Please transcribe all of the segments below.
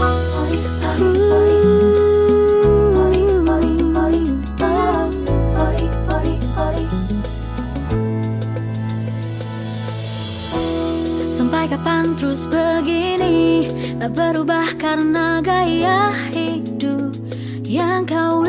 Sampai kapan terus begini? Tak berubah karena gaya hidup Yang kau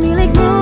你累不